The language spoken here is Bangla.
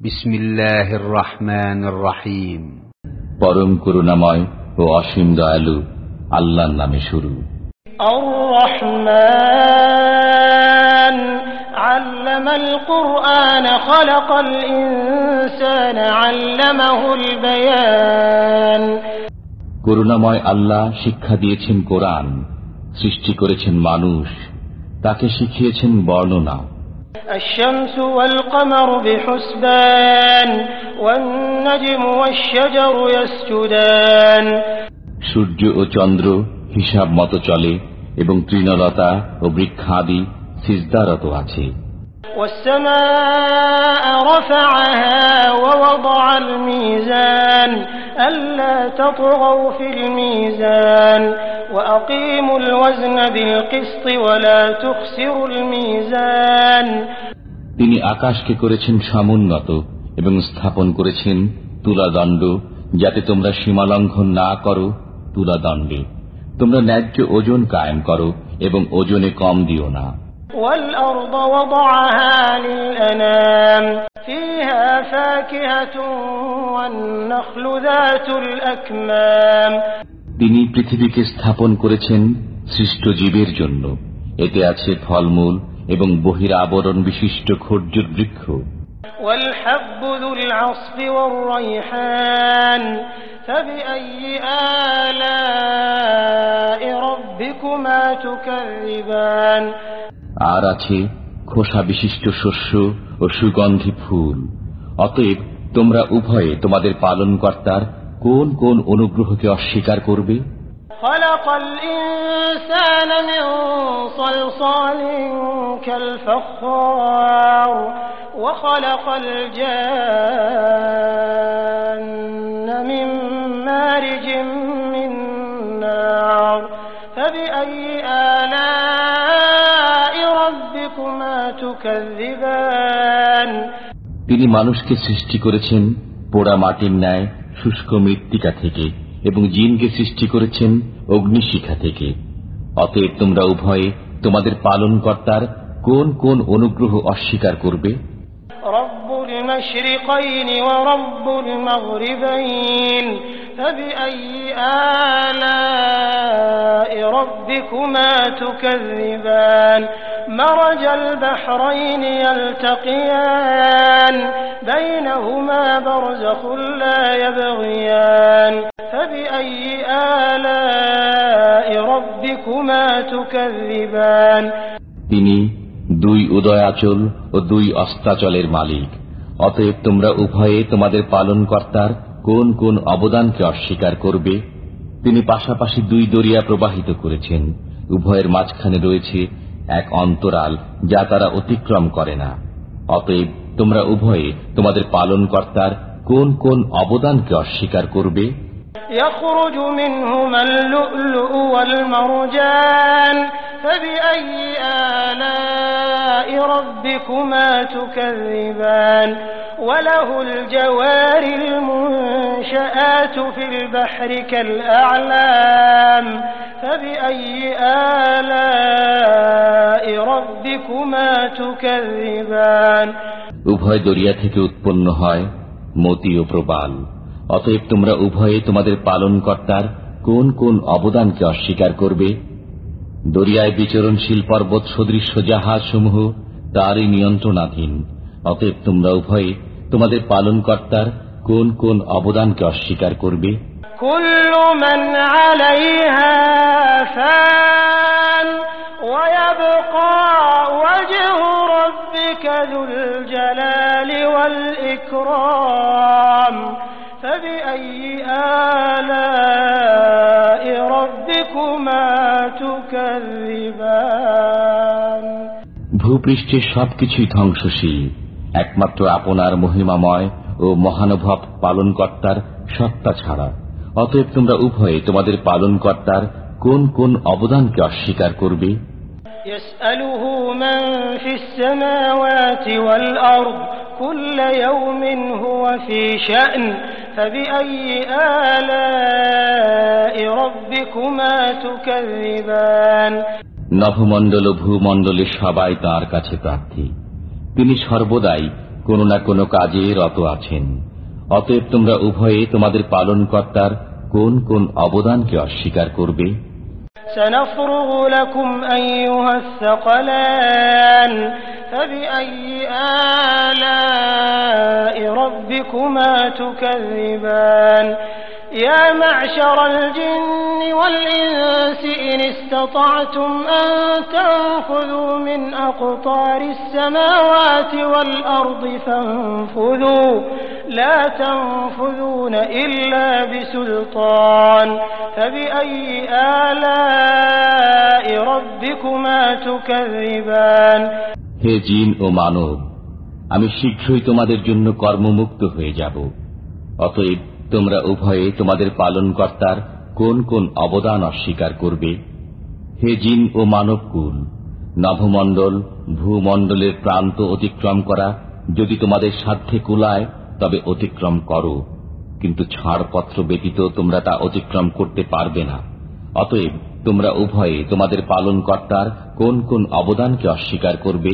বিসমিল্লাহির রহমানির রহিম পরম করুণাময় ও অসীম দয়ালু আল্লাহর নামে শুরু। করুণাময় আল্লাহ শিক্ষা দিয়েছেন কোরআন সৃষ্টি করেছেন মানুষ তাকে শিখিয়েছেন বর্ণনা। الشمس والقمر بحسبان والنجم والشجر يسجدان সূর্য ও চন্দ্র হিসাব মতো চলে এবং তৃণলতা ও বৃক্ষাদি সিজদারত আছে والسماء رفعها ووضع الميزان ألا تطغوا في الميزان وأقيموا الوزن بالقسط ولا تخسروا الميزان তিনি আকাশকে করেছেন সমুন্নত এবং স্থাপন করেছেন তুলাদণ্ড যাতে তোমরা সীমালঙ্ঘন না করো তুলাদণ্ডে তোমরা ন্যায্য ওজন কায়েম করো এবং ওজনে কম দিও না والأرض وضعها للأنام فيها فاكهة والنخل ذات الأكمام. তিনি পৃথিবীকে স্থাপন করেছেন সৃষ্ট জীবের জন্য। এতে আছে ফলমূল এবং বহির আবরণ বিশিষ্ট খর্জুর বৃক্ষ। আর আছে খোসা বিশিষ্ট শস্য ও সুগন্ধি ফুল অতএব তোমরা উভয়ে তোমাদের পালনকর্তার কোন কোন অনুগ্রহকে অস্বীকার করবে خلق الإنسان من صلصال كالفخار وخلق الجان من مارج من نار فبأي آلاء ربكما تكذبان তিনি মানুষকে সৃষ্টি করেছেন পোড়া মাটির ন্যায় শুষ্ক মৃত্তিকা থেকে এবং জিনকে সৃষ্টি করেছেন অগ্নিশিখা থেকে। অতএব তোমরা উভয়ে তোমাদের পালনকর্তার কোন কোন অনুগ্রহ অস্বীকার করবে? رب المشرقين ورب المغربين فبأي آلاء ربكما تكذبان مرج البحرين يلتقيان بينهما برزخ لا يبغيان فبأي آلاء ربكما تكذبان তিনি দুই উদয়াচল ও দুই অস্তাচলের মালিক অতএব তোমরা উভয়ে তোমাদের পালনকর্তার কোন কোন অবদানকে অস্বীকার করবে তিনি পাশাপাশি দুই দরিয়া প্রবাহিত করেছেন উভয়ের মাঝখানে রয়েছে এক অন্তরাল যা তারা অতিক্রম করে না অতএব তোমরা উভয়ে তোমাদের পালনকর্তার কোন কোন অবদানকে অস্বীকার করবে يخرج منهما اللؤلؤ والمرجان فبأي آلاء ربكما تكذبان وله الجوار المنشآت في البحر كالأعلام উভয় দরিয়া থেকে উৎপন্ন হয় মতি ও প্রবাল। অতএব তোমরা উভয়ে তোমাদের পালন কর্তার কোন কোন অবদানকে অস্বীকার করবে? দরিয়ায় বিচরণশীল পর্বত সদৃশ্য জাহাজ সমূহ তারই নিয়ন্ত্রণাধীন। অতএব তোমরা উভয়ে তোমাদের পালন কর্তার কোন কোন অবদানকে অস্বীকার করবে? كل من عليها فان ويبقى وجه ربك ذو الجلال والإكرام فبأي آلاء ربكما تكذبان ভূপৃষ্ঠের সবকিছুই ধ্বংসশীল একমাত্র আপনার মহিমাময় ও মহানুভব পালনকর্তার সত্তা ছাড়া অতএব তোমরা উভয়ে তোমাদের পালনকর্তার কোন কোন অবদানকে অস্বীকার করবে? নভমণ্ডল ভূমণ্ডলে সবাই তার কাছে প্রার্থী। তিনি সর্বদাই কোনো না কোনো কাজে রত আছেন। অতএব তোমরা উভয়ে তোমাদের পালনকর্তার কোন কোন অবদানকে অস্বীকার করবে سنفرغ لكم أيها الثقلان فبأي آلاء ربكما تكذبان يا معشر الجن والإنس إن استطعتم أن تنفذوا من أقطار السماوات والأرض فانفذوا لا تنفذون إلا بسلطان فبأي آلاء ربكما تكذبان হে জিন ও মানব আমি শীঘ্রই তোমাদের জন্য কর্মমুক্ত হয়ে যাব অতএব তোমরা উভয়ে তোমাদের পালনকর্তার কোন কোন অবদান অস্বীকার করবে হে জিন ও মানবকুল নভমণ্ডল ভূমণ্ডলের প্রান্ত অতিক্রম করা যদি তোমাদের সাধ্যে কুলায় তবে অতিক্রম করো, কিন্তু ছাড়পত্র ব্যতীত তোমরা তা অতিক্রম করতে পারবে না। অতএব তোমরা উভয়ে তোমাদের পালনকর্তার কোন কোন অবদানকে অস্বীকার করবে?